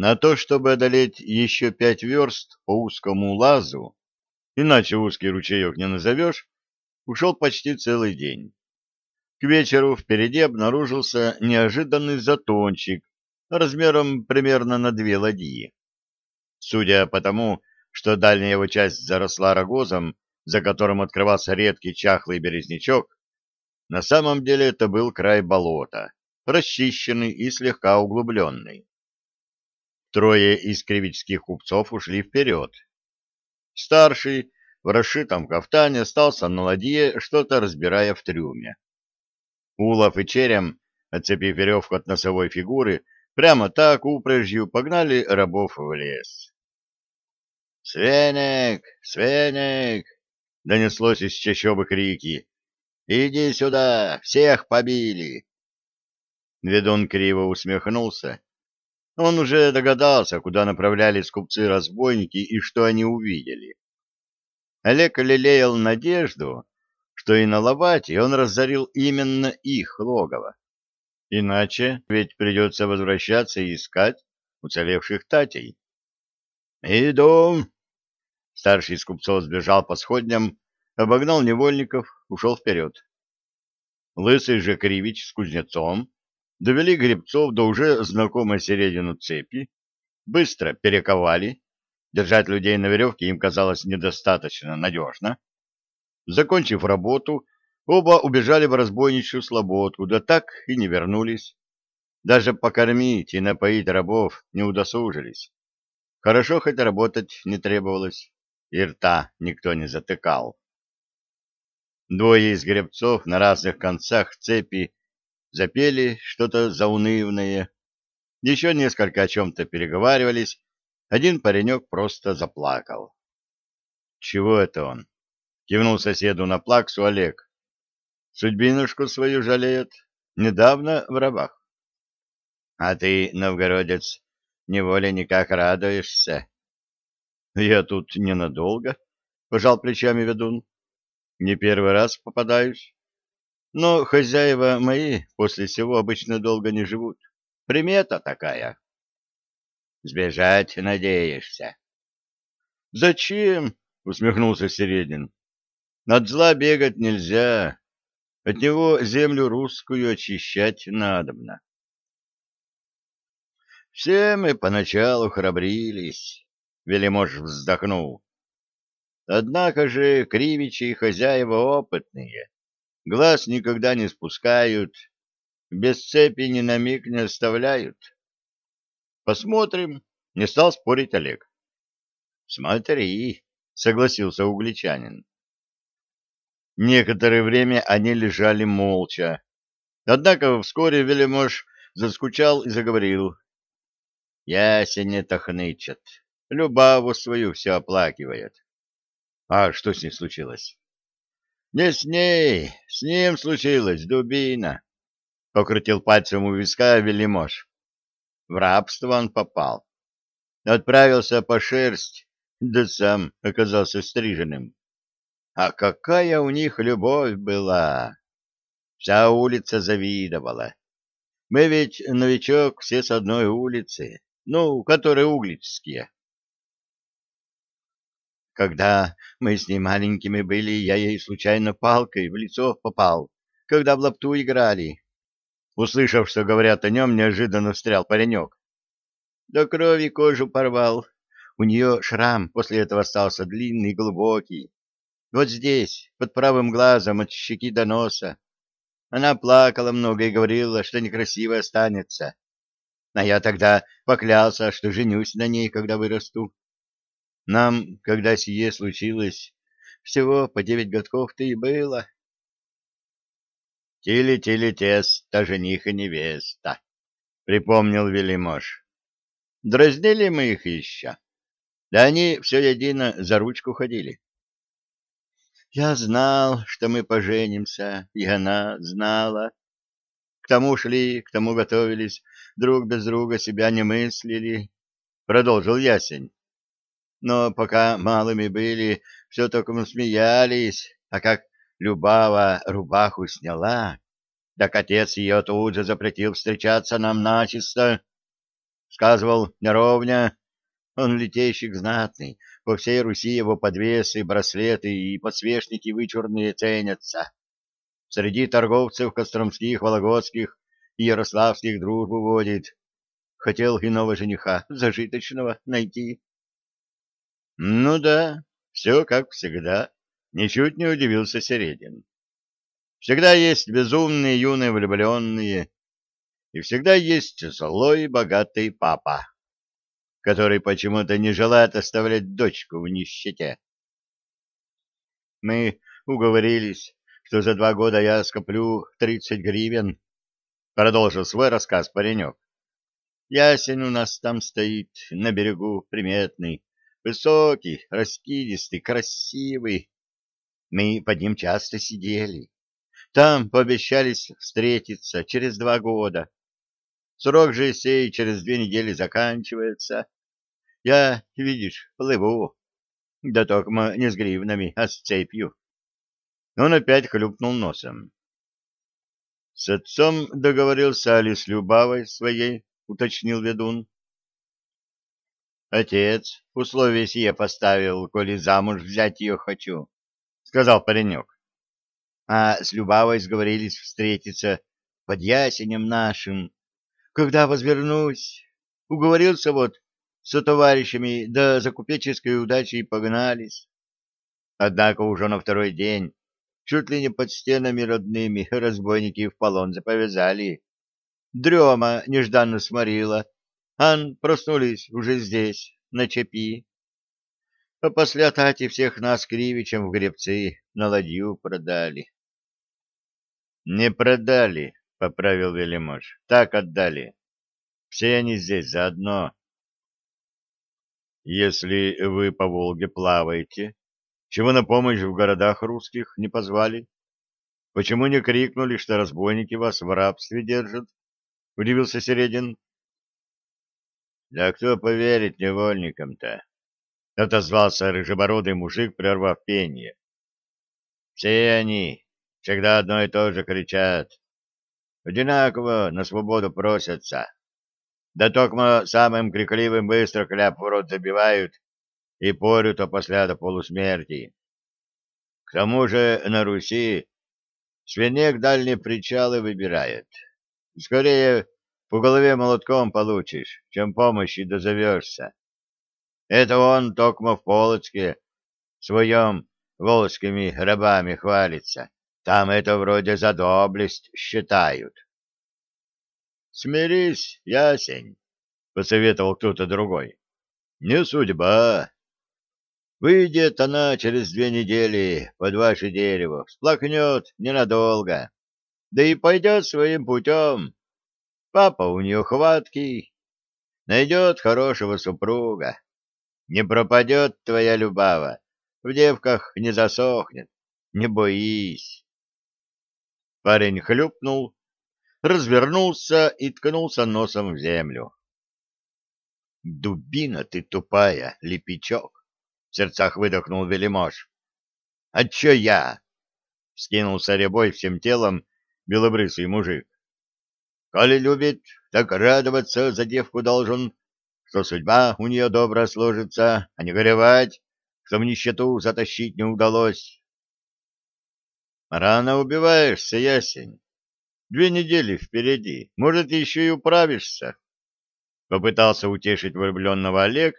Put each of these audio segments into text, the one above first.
На то, чтобы одолеть еще пять верст по узкому лазу, иначе узкий ручеек не назовешь, ушел почти целый день. К вечеру впереди обнаружился неожиданный затончик размером примерно на две ладьи. Судя по тому, что дальняя его часть заросла рогозом, за которым открывался редкий чахлый березнячок, на самом деле это был край болота, расчищенный и слегка углубленный. Трое из кривических купцов ушли вперед. Старший в расшитом кафтане остался на ладье, что-то разбирая в трюме. Улов и Черем, отцепив веревку от носовой фигуры, прямо так упряжью погнали рабов в лес. «Свенек! Свенек!» — донеслось из чащобы крики. «Иди сюда! Всех побили!» Ведун криво усмехнулся. Он уже догадался, куда направлялись купцы-разбойники и что они увидели. Олег лелеял надежду, что и на Лобате он разорил именно их логово. Иначе ведь придется возвращаться и искать уцелевших татей. «Иду!» Старший из купцов сбежал по сходням, обогнал невольников, ушел вперед. Лысый же Кривич с кузнецом довели гребцов до уже знакомой середину цепи, быстро перековали, держать людей на веревке им казалось недостаточно надежно, Закончив работу, оба убежали в разбойничью слободку, да так и не вернулись. Даже покормить и напоить рабов не удосужились. Хорошо хоть работать не требовалось, и рта никто не затыкал. Двое из гребцов на разных концах цепи запели что-то заунывное. Еще несколько о чем-то переговаривались. Один паренек просто заплакал. Чего это он? Кивнул соседу на плаксу Олег. Судьбинушку свою жалеет. Недавно в рабах. А ты, новгородец, неволе никак радуешься. Я тут ненадолго, пожал плечами ведун. Не первый раз попадаюсь. Но хозяева мои после всего обычно долго не живут. Примета такая. Сбежать надеешься? Зачем? усмехнулся Середин. От зла бегать нельзя, от него землю русскую очищать надобно. Все мы поначалу храбрились, — Велимож вздохнул. Однако же кривичи и хозяева опытные, глаз никогда не спускают, без цепи ни на миг не оставляют. Посмотрим, — не стал спорить Олег. Смотри, — согласился угличанин. Некоторое время они лежали молча. Однако вскоре Велимож заскучал и заговорил. Ясень-то хнычет, Любаву свою все оплакивает. А что с ней случилось? Не с ней, с ним случилось, дубина. Покрутил пальцем у виска Велимож. В рабство он попал. Отправился по шерсть, да сам оказался стриженным. А какая у них любовь была! Вся улица завидовала. Мы ведь, новичок, все с одной улицы, ну, которые угличские. Когда мы с ней маленькими были, я ей случайно палкой в лицо попал, когда в лапту играли. Услышав, что говорят о нем, неожиданно встрял паренек. До крови кожу порвал. У нее шрам после этого остался длинный и глубокий. Вот здесь, под правым глазом, от щеки до носа. Она плакала много и говорила, что некрасиво останется. А я тогда поклялся, что женюсь на ней, когда вырасту. Нам, когда сие случилось, всего по девять годков-то и было. «Тили-тили-тес, та жених и невеста», — припомнил Велимож. «Дразнили мы их еще. Да они все едино за ручку ходили. Я знал, что мы поженимся, и она знала. К тому шли, к тому готовились, друг без друга себя не мыслили, — продолжил Ясень. Но пока малыми были, все только смеялись, а как Любава рубаху сняла, так отец ее тут же запретил встречаться нам начисто. сказывал, неровня. Он летейщик знатный, по всей Руси его подвесы, браслеты и подсвечники вычурные ценятся. Среди торговцев костромских, вологодских и ярославских дружбу водит. Хотел иного жениха, зажиточного, найти. Ну да, все как всегда. Ничуть не удивился Середин. Всегда есть безумные юные влюбленные, и всегда есть злой богатый папа, который почему-то не желает оставлять дочку в нищете. Мы уговорились, что за два года я скоплю тридцать гривен, продолжил свой рассказ паренек. Ясень у нас там стоит, на берегу, приметный, высокий, раскидистый, красивый. Мы под ним часто сидели. Там пообещались встретиться через два года. Срок же сей через две недели заканчивается. Я, видишь, плыву. Да только не с гривнами, а с цепью. Он опять хлюпнул носом. С отцом договорился Али с Любавой своей, уточнил ведун. Отец условие сие поставил, коли замуж взять ее хочу, сказал паренек. А с Любавой сговорились встретиться под ясенем нашим, когда возвернусь. Уговорился вот со товарищами, да за купеческой удачей погнались. Однако уже на второй день чуть ли не под стенами родными разбойники в полон заповязали. Дрема нежданно сморила. Ан проснулись уже здесь, на цепи. А после тати всех нас кривичем в гребцы на ладью продали. — Не продали, — поправил Велимож, — так отдали. Все они здесь заодно. — Если вы по Волге плаваете, чего на помощь в городах русских не позвали? Почему не крикнули, что разбойники вас в рабстве держат? — удивился Середин. — Да кто поверит невольникам-то? — отозвался рыжебородый мужик, прервав пение. — Все они всегда одно и то же кричат. Одинаково на свободу просятся. Да только самым крикливым быстро кляп в рот забивают и порют опосля до полусмерти. К тому же на Руси свинек дальние причалы выбирает. Скорее по голове молотком получишь, чем помощи дозовешься. Это он токмо в Полоцке своем волжскими рабами хвалится. Там это вроде за доблесть считают. — Смирись, ясень, — посоветовал кто-то другой. — Не судьба. Выйдет она через две недели под ваше дерево, всплакнет ненадолго, да и пойдет своим путем. Папа у нее хваткий, найдет хорошего супруга. Не пропадет твоя любава, в девках не засохнет, не боись. Парень хлюпнул, развернулся и ткнулся носом в землю. «Дубина ты тупая, лепечок!» — в сердцах выдохнул Велимож. «А чё я?» — скинулся рябой всем телом белобрысый мужик. Коли любит, так радоваться за девку должен, что судьба у нее добра сложится, а не горевать, что в нищету затащить не удалось. Рано убиваешься, ясень. Две недели впереди, может, еще и управишься. Попытался утешить влюбленного Олег,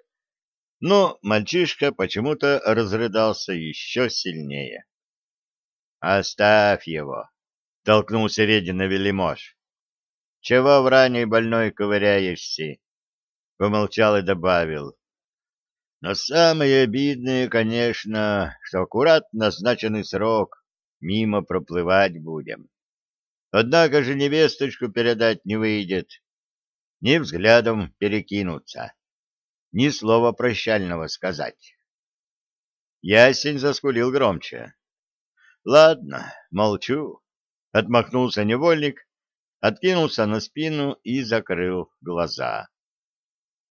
но мальчишка почему-то разрыдался еще сильнее. «Оставь его!» — толкнул Середина Велимож. Чего в ранней больной ковыряешься? Помолчал и добавил. Но самое обидное, конечно, что аккурат назначенный срок мимо проплывать будем. Однако же невесточку передать не выйдет, ни взглядом перекинуться, ни слова прощального сказать. Ясень заскулил громче. — Ладно, молчу, — отмахнулся невольник откинулся на спину и закрыл глаза.